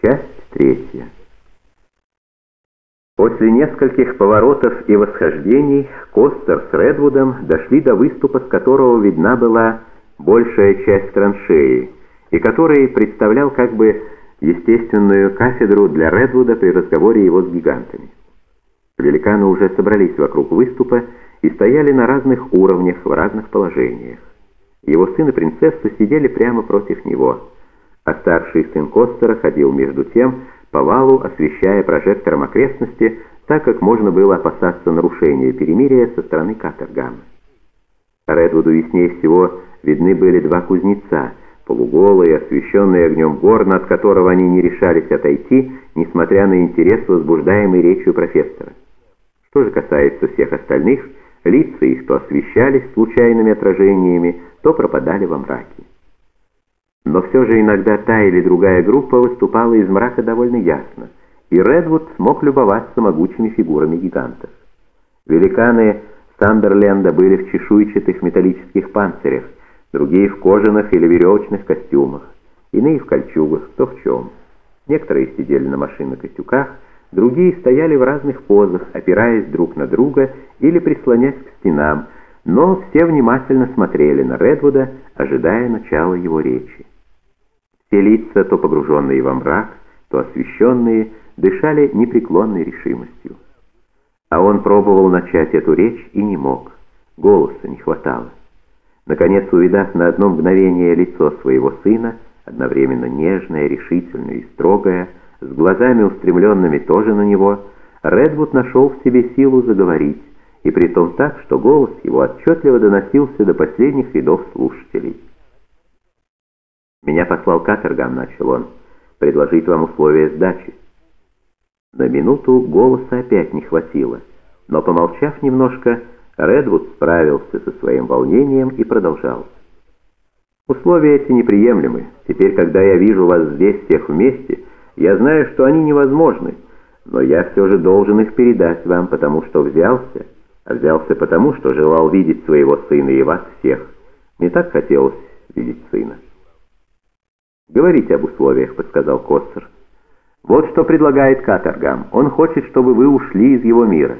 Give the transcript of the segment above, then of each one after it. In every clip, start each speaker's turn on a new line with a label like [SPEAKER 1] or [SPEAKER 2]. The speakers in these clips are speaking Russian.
[SPEAKER 1] Часть третья. После нескольких поворотов и восхождений Костер с Редвудом дошли до выступа, с которого видна была большая часть траншеи, и который представлял как бы естественную кафедру для Редвуда при разговоре его с гигантами. Великаны уже собрались вокруг выступа и стояли на разных уровнях, в разных положениях. Его сын и принцесса сидели прямо против него – а старший сын Костера ходил между тем по валу, освещая прожектором окрестности, так как можно было опасаться нарушения перемирия со стороны Катергама. Редвуду яснее всего видны были два кузнеца, полуголые, освещенные огнем гор, над которого они не решались отойти, несмотря на интерес, возбуждаемый речью профессора. Что же касается всех остальных, лица их то освещались случайными отражениями, то пропадали во мраке. Но все же иногда та или другая группа выступала из мрака довольно ясно, и Редвуд смог любоваться могучими фигурами гигантов. Великаны Сандерленда были в чешуйчатых металлических панцирях, другие в кожаных или веревочных костюмах, иные в кольчугах, кто в чем. Некоторые сидели на машинных костюках, другие стояли в разных позах, опираясь друг на друга или прислонясь к стенам, но все внимательно смотрели на Редвуда, ожидая начала его речи. Все лица, то погруженные во мрак, то освещенные, дышали непреклонной решимостью. А он пробовал начать эту речь и не мог. Голоса не хватало. Наконец, увидав на одно мгновение лицо своего сына, одновременно нежное, решительное и строгое, с глазами устремленными тоже на него, Редвуд нашел в себе силу заговорить, и притом так, что голос его отчетливо доносился до последних рядов слушателей. «Меня послал Катерган», — начал он, — «предложить вам условия сдачи». На минуту голоса опять не хватило, но, помолчав немножко, Редвуд справился со своим волнением и продолжал. «Условия эти неприемлемы. Теперь, когда я вижу вас здесь всех вместе, я знаю, что они невозможны, но я все же должен их передать вам, потому что взялся, а взялся потому, что желал видеть своего сына и вас всех. Мне так хотелось видеть сына». «Говорите об условиях», — подсказал Коссер. «Вот что предлагает Катергам. Он хочет, чтобы вы ушли из его мира».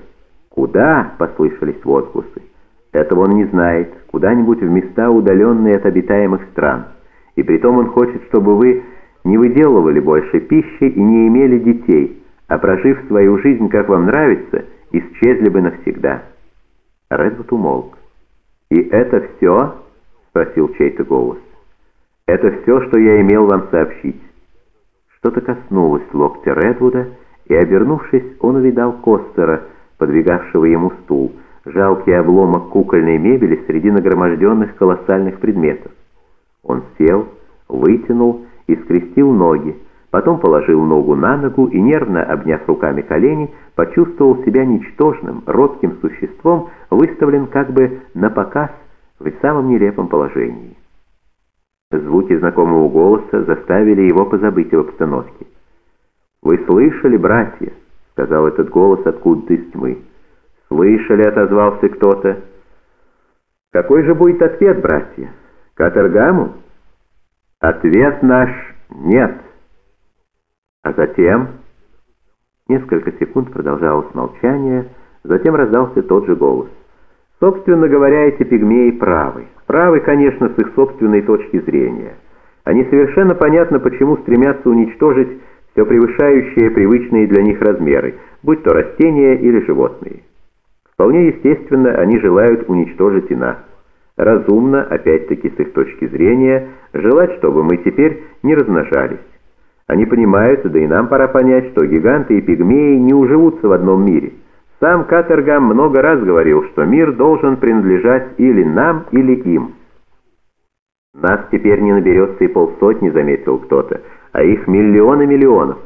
[SPEAKER 1] «Куда?» — послышались возгласы. «Этого он не знает. Куда-нибудь в места, удаленные от обитаемых стран. И притом он хочет, чтобы вы не выделывали больше пищи и не имели детей, а прожив свою жизнь, как вам нравится, исчезли бы навсегда». Редвуд умолк. «И это все?» — спросил чей-то голос. Это все, что я имел вам сообщить». Что-то коснулось локтя Редвуда, и, обернувшись, он увидал Костера, подвигавшего ему стул, жалкий обломок кукольной мебели среди нагроможденных колоссальных предметов. Он сел, вытянул и скрестил ноги, потом положил ногу на ногу и, нервно обняв руками колени, почувствовал себя ничтожным, робким существом, выставлен как бы на показ в самом нелепом положении. Звуки знакомого голоса заставили его позабыть об обстановке. «Вы слышали, братья?» — сказал этот голос откуда-то из тьмы. «Слышали?» — отозвался кто-то. «Какой же будет ответ, братья? Катергаму?» «Ответ наш — нет». А затем... Несколько секунд продолжалось молчание, затем раздался тот же голос. «Собственно говоря, эти пигмеи правы». Правы, конечно, с их собственной точки зрения. Они совершенно понятно, почему стремятся уничтожить все превышающие привычные для них размеры, будь то растения или животные. Вполне естественно, они желают уничтожить и нас. Разумно, опять-таки с их точки зрения, желать, чтобы мы теперь не размножались. Они понимают, да и нам пора понять, что гиганты и пигмеи не уживутся в одном мире – сам Катергам много раз говорил, что мир должен принадлежать или нам, или им. «Нас теперь не наберется и полсотни», — заметил кто-то, «а их миллионы миллионов».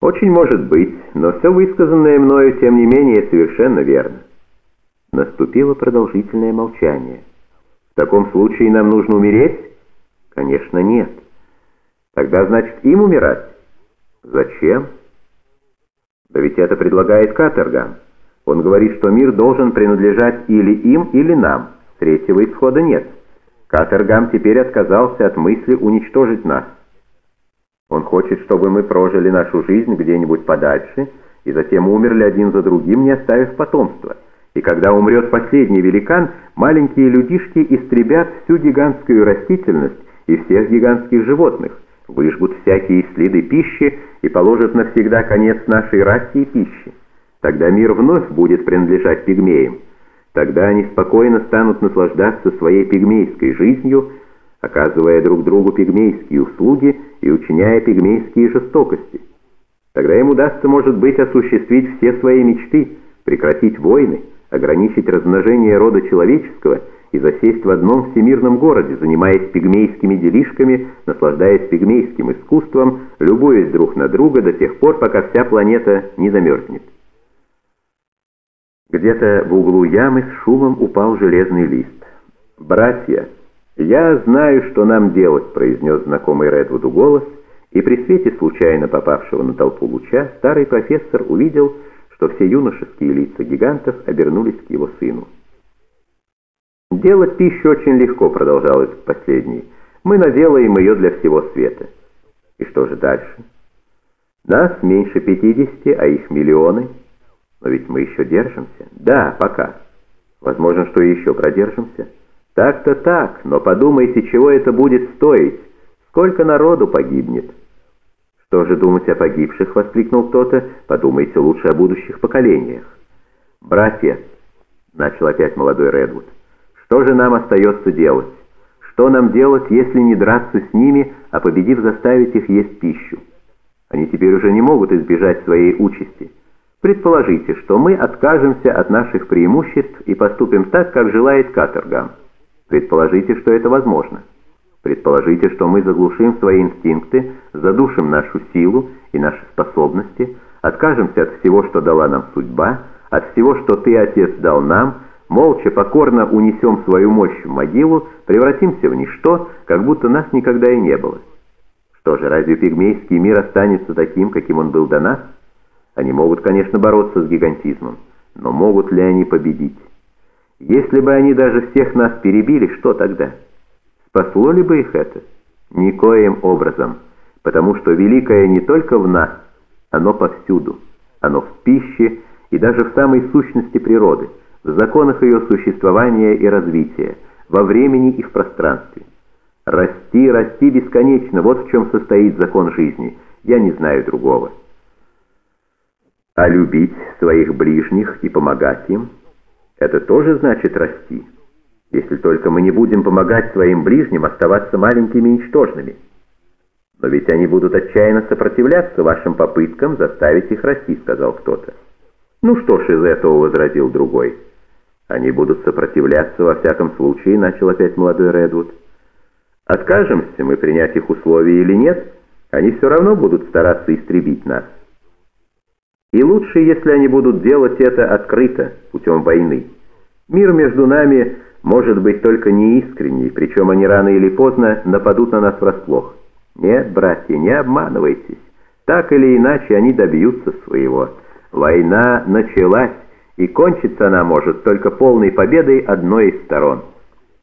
[SPEAKER 1] «Очень может быть, но все высказанное мною, тем не менее, совершенно верно». Наступило продолжительное молчание. «В таком случае нам нужно умереть?» «Конечно, нет». «Тогда, значит, им умирать?» «Зачем?» Да ведь это предлагает Катерган. Он говорит, что мир должен принадлежать или им, или нам. Третьего исхода нет. Катергам теперь отказался от мысли уничтожить нас. Он хочет, чтобы мы прожили нашу жизнь где-нибудь подальше и затем умерли один за другим, не оставив потомства. И когда умрет последний великан, маленькие людишки истребят всю гигантскую растительность и всех гигантских животных, выжгут всякие следы пищи и положат навсегда конец нашей расе и пищи. Тогда мир вновь будет принадлежать пигмеям. Тогда они спокойно станут наслаждаться своей пигмейской жизнью, оказывая друг другу пигмейские услуги и учиняя пигмейские жестокости. Тогда им удастся, может быть, осуществить все свои мечты, прекратить войны, ограничить размножение рода человеческого и засесть в одном всемирном городе, занимаясь пигмейскими делишками, наслаждаясь пигмейским искусством, любуясь друг на друга до тех пор, пока вся планета не замерзнет. Где-то в углу ямы с шумом упал железный лист. «Братья, я знаю, что нам делать», — произнес знакомый Редвуду голос, и при свете случайно попавшего на толпу луча старый профессор увидел, что все юношеские лица гигантов обернулись к его сыну. «Делать пищу очень легко», — продолжал этот последний. «Мы наделаем ее для всего света». «И что же дальше?» «Нас меньше пятидесяти, а их миллионы». Но ведь мы еще держимся. Да, пока. Возможно, что еще продержимся. Так-то так, но подумайте, чего это будет стоить. Сколько народу погибнет. Что же думать о погибших, воскликнул кто-то. Подумайте лучше о будущих поколениях. Братья, начал опять молодой Редвуд, что же нам остается делать? Что нам делать, если не драться с ними, а победив заставить их есть пищу? Они теперь уже не могут избежать своей участи. Предположите, что мы откажемся от наших преимуществ и поступим так, как желает каторга. Предположите, что это возможно. Предположите, что мы заглушим свои инстинкты, задушим нашу силу и наши способности, откажемся от всего, что дала нам судьба, от всего, что ты, Отец, дал нам, молча, покорно унесем свою мощь в могилу, превратимся в ничто, как будто нас никогда и не было. Что же, разве пигмейский мир останется таким, каким он был до нас? Они могут, конечно, бороться с гигантизмом, но могут ли они победить? Если бы они даже всех нас перебили, что тогда? Спасло ли бы их это? Никоим образом, потому что великое не только в нас, оно повсюду, оно в пище и даже в самой сущности природы, в законах ее существования и развития, во времени и в пространстве. Расти, расти бесконечно, вот в чем состоит закон жизни, я не знаю другого. А любить своих ближних и помогать им – это тоже значит расти, если только мы не будем помогать своим ближним оставаться маленькими и ничтожными. Но ведь они будут отчаянно сопротивляться вашим попыткам заставить их расти, сказал кто-то. Ну что ж, из этого возразил другой. Они будут сопротивляться во всяком случае, начал опять молодой Редвуд. Откажемся мы принять их условия или нет, они все равно будут стараться истребить нас. И лучше, если они будут делать это открыто, путем войны. Мир между нами может быть только неискренний, причем они рано или поздно нападут на нас врасплох. Нет, братья, не обманывайтесь. Так или иначе они добьются своего. Война началась, и кончиться она может только полной победой одной из сторон.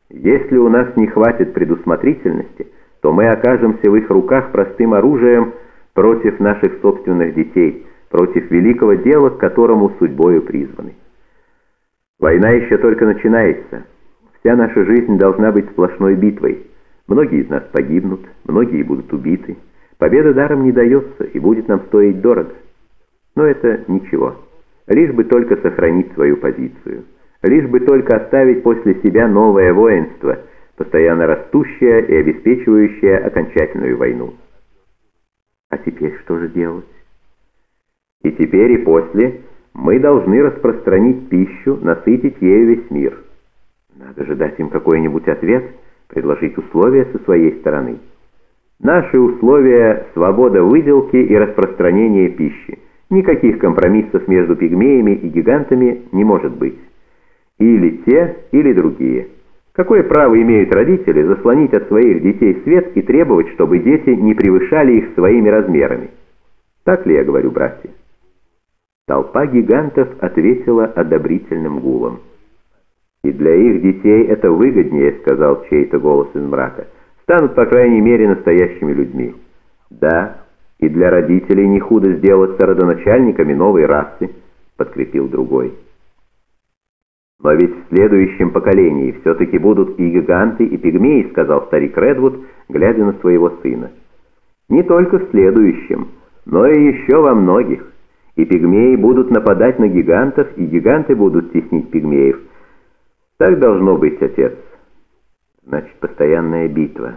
[SPEAKER 1] Если у нас не хватит предусмотрительности, то мы окажемся в их руках простым оружием против наших собственных детей – против великого дела, к которому судьбою призваны. Война еще только начинается. Вся наша жизнь должна быть сплошной битвой. Многие из нас погибнут, многие будут убиты. Победа даром не дается и будет нам стоить дорого. Но это ничего. Лишь бы только сохранить свою позицию. Лишь бы только оставить после себя новое воинство, постоянно растущее и обеспечивающее окончательную войну. А теперь что же делать? И теперь и после мы должны распространить пищу, насытить ею весь мир. Надо же дать им какой-нибудь ответ, предложить условия со своей стороны. Наши условия – свобода выделки и распространения пищи. Никаких компромиссов между пигмеями и гигантами не может быть. Или те, или другие. Какое право имеют родители заслонить от своих детей свет и требовать, чтобы дети не превышали их своими размерами? Так ли я говорю, братья? Толпа гигантов ответила одобрительным гулом. «И для их детей это выгоднее», — сказал чей-то голос из мрака. «Станут, по крайней мере, настоящими людьми». Да, и для родителей не худо сделаться родоначальниками новой расы, подкрепил другой. «Но ведь в следующем поколении все-таки будут и гиганты, и пигмеи», сказал старик Редвуд, глядя на своего сына. «Не только в следующем, но и еще во многих. И пигмеи будут нападать на гигантов, и гиганты будут теснить пигмеев. Так должно быть, отец. Значит, постоянная битва,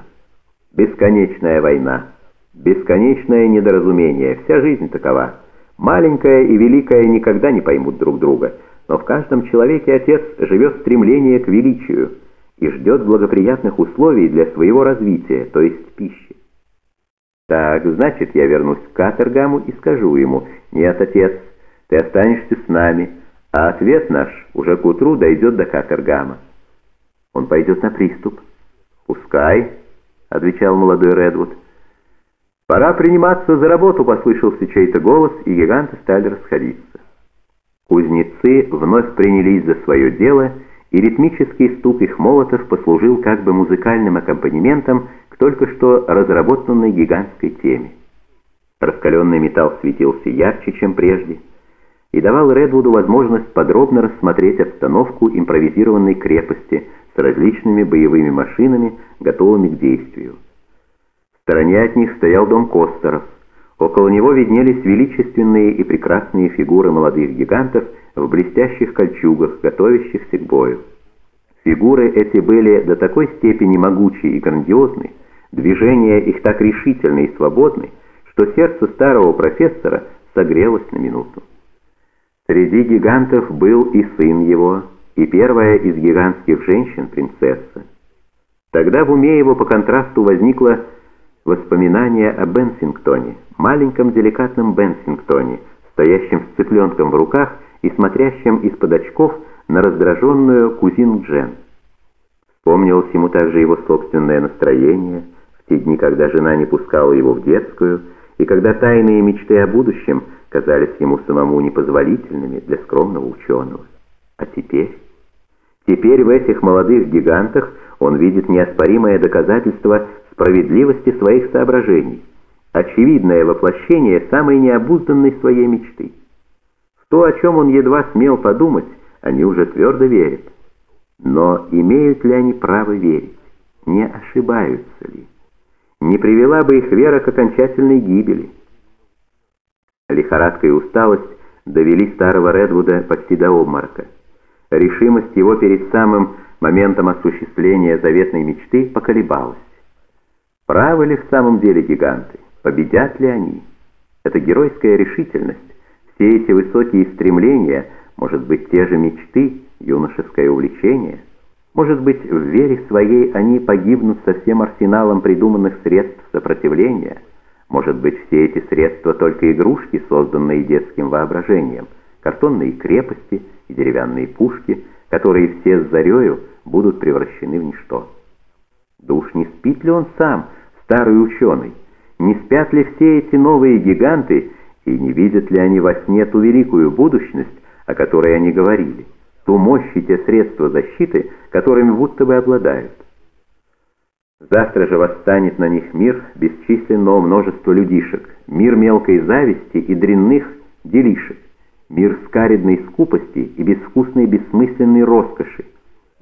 [SPEAKER 1] бесконечная война, бесконечное недоразумение. Вся жизнь такова. Маленькая и великая никогда не поймут друг друга» но в каждом человеке отец живет стремление к величию и ждет благоприятных условий для своего развития, то есть пищи. Так, значит, я вернусь к Катергаму и скажу ему, «Нет, отец, ты останешься с нами, а ответ наш уже к утру дойдет до Катергама». Он пойдет на приступ. «Пускай», — отвечал молодой Редвуд. «Пора приниматься за работу», — послышался чей-то голос, и гиганты стали расходиться. Кузнецы вновь принялись за свое дело, и ритмический стук их молотов послужил как бы музыкальным аккомпанементом к только что разработанной гигантской теме. Раскаленный металл светился ярче, чем прежде, и давал Редвуду возможность подробно рассмотреть обстановку импровизированной крепости с различными боевыми машинами, готовыми к действию. Стороне от них стоял дом Костеров, Около него виднелись величественные и прекрасные фигуры молодых гигантов в блестящих кольчугах, готовящихся к бою. Фигуры эти были до такой степени могучи и грандиозны, движения их так решительны и свободны, что сердце старого профессора согрелось на минуту. Среди гигантов был и сын его, и первая из гигантских женщин, принцесса. Тогда в уме его по контрасту возникла воспоминание о Бенсингтоне, маленьком деликатном Бенсингтоне, стоящем с цыпленком в руках и смотрящем из-под очков на раздраженную кузину Джен. Вспомнилось ему также его собственное настроение в те дни, когда жена не пускала его в детскую, и когда тайные мечты о будущем казались ему самому непозволительными для скромного ученого. А теперь? Теперь в этих молодых гигантах он видит неоспоримое доказательство справедливости своих соображений, очевидное воплощение самой необузданной своей мечты. В то, о чем он едва смел подумать, они уже твердо верят. Но имеют ли они право верить? Не ошибаются ли? Не привела бы их вера к окончательной гибели? Лихорадка и усталость довели старого Редвуда почти до обморока. Решимость его перед самым моментом осуществления заветной мечты поколебалась. Правы ли в самом деле гиганты? Победят ли они? Это геройская решительность, все эти высокие стремления, может быть, те же мечты, юношеское увлечение. Может быть, в вере своей они погибнут со всем арсеналом придуманных средств сопротивления. Может быть, все эти средства только игрушки, созданные детским воображением, картонные крепости и деревянные пушки, которые все с зарею будут превращены в ничто. Да уж не спит ли он сам, старый ученый? Не спят ли все эти новые гиганты, и не видят ли они во сне ту великую будущность, о которой они говорили, ту мощь и те средства защиты, которыми будто бы обладают? Завтра же восстанет на них мир бесчисленного множества людишек, мир мелкой зависти и дрянных делишек, мир скаридной скупости и безвкусной бессмысленной роскоши,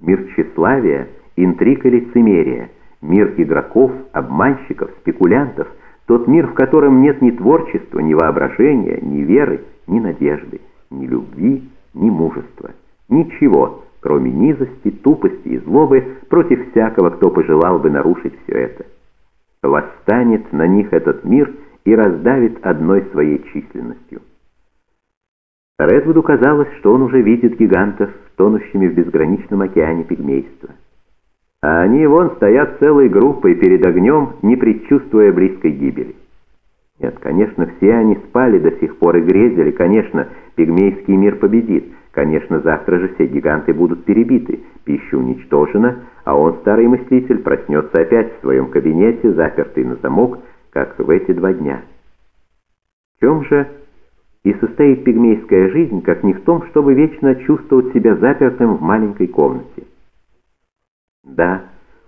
[SPEAKER 1] мир тщеславия интриг и лицемерия, мир игроков, обманщиков, спекулянтов, тот мир, в котором нет ни творчества, ни воображения, ни веры, ни надежды, ни любви, ни мужества. Ничего, кроме низости, тупости и злобы против всякого, кто пожелал бы нарушить все это. Восстанет на них этот мир и раздавит одной своей численностью. Редвуду казалось, что он уже видит гигантов, тонущими в безграничном океане пигмейства. А они вон стоят целой группой перед огнем, не предчувствуя близкой гибели. Нет, конечно, все они спали до сих пор и грезили, конечно, пигмейский мир победит, конечно, завтра же все гиганты будут перебиты, пища уничтожена, а он, старый мыслитель, проснется опять в своем кабинете, запертый на замок, как в эти два дня. В чем же и состоит пигмейская жизнь, как не в том, чтобы вечно чувствовать себя запертым в маленькой комнате? Да,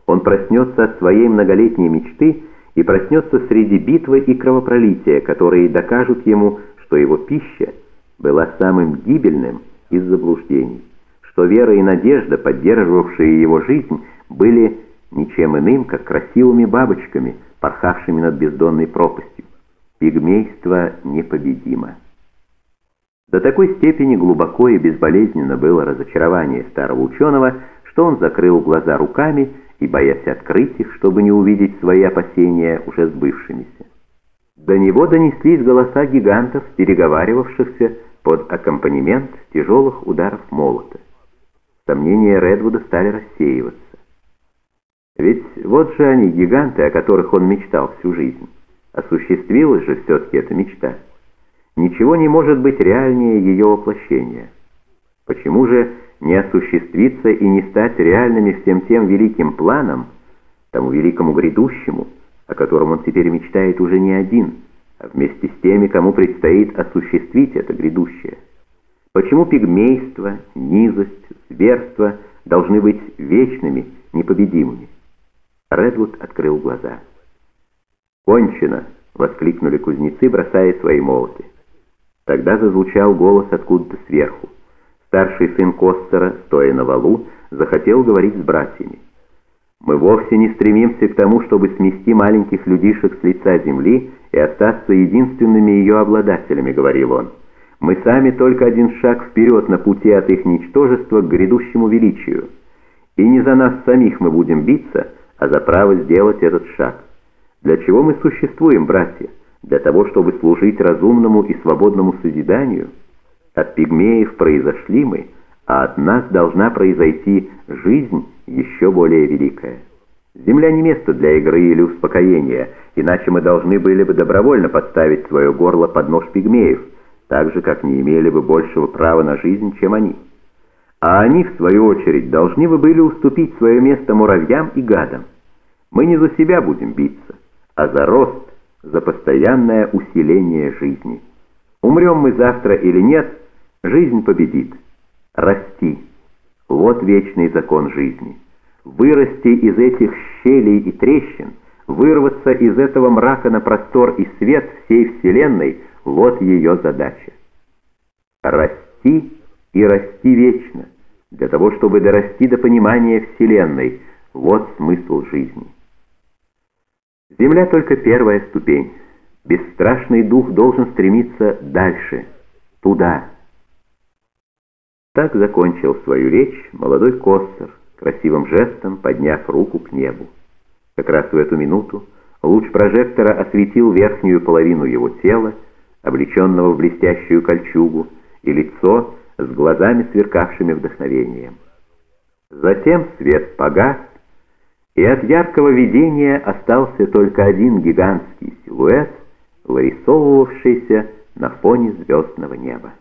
[SPEAKER 1] он проснется от своей многолетней мечты и проснется среди битвы и кровопролития, которые докажут ему, что его пища была самым гибельным из заблуждений, что вера и надежда, поддерживавшие его жизнь, были ничем иным, как красивыми бабочками, порхавшими над бездонной пропастью. Пигмейство непобедимо. До такой степени глубоко и безболезненно было разочарование старого ученого, что он закрыл глаза руками и, боясь открыть их, чтобы не увидеть свои опасения уже сбывшимися. До него донеслись голоса гигантов, переговаривавшихся под аккомпанемент тяжелых ударов молота. Сомнения Редвуда стали рассеиваться. Ведь вот же они, гиганты, о которых он мечтал всю жизнь. Осуществилась же все-таки эта мечта. Ничего не может быть реальнее ее воплощения. Почему же не осуществиться и не стать реальными всем тем великим планом, тому великому грядущему, о котором он теперь мечтает уже не один, а вместе с теми, кому предстоит осуществить это грядущее? Почему пигмейство, низость, зверство должны быть вечными, непобедимыми? Редвуд открыл глаза. «Кончено!» — воскликнули кузнецы, бросая свои молоты. Тогда зазвучал голос откуда-то сверху. Старший сын Костера, стоя на валу, захотел говорить с братьями. «Мы вовсе не стремимся к тому, чтобы смести маленьких людишек с лица земли и остаться единственными ее обладателями», — говорил он. «Мы сами только один шаг вперед на пути от их ничтожества к грядущему величию. И не за нас самих мы будем биться, а за право сделать этот шаг. Для чего мы существуем, братья? Для того, чтобы служить разумному и свободному созиданию? От пигмеев произошли мы, а от нас должна произойти жизнь еще более великая. Земля не место для игры или успокоения, иначе мы должны были бы добровольно подставить свое горло под нож пигмеев, так же, как не имели бы большего права на жизнь, чем они. А они, в свою очередь, должны бы были уступить свое место муравьям и гадам. Мы не за себя будем биться, а за рост, за постоянное усиление жизни. Умрем мы завтра или нет, жизнь победит. Расти. Вот вечный закон жизни. Вырасти из этих щелей и трещин, вырваться из этого мрака на простор и свет всей Вселенной – вот ее задача. Расти и расти вечно, для того, чтобы дорасти до понимания Вселенной – вот смысл жизни. Земля только первая ступень. Бесстрашный дух должен стремиться дальше, туда. Так закончил свою речь молодой Костер, красивым жестом подняв руку к небу. Как раз в эту минуту луч прожектора осветил верхнюю половину его тела, облеченного в блестящую кольчугу, и лицо с глазами, сверкавшими вдохновением. Затем свет погас, и от яркого видения остался только один гигантский силуэт, вырисовывавшийся на фоне звездного неба.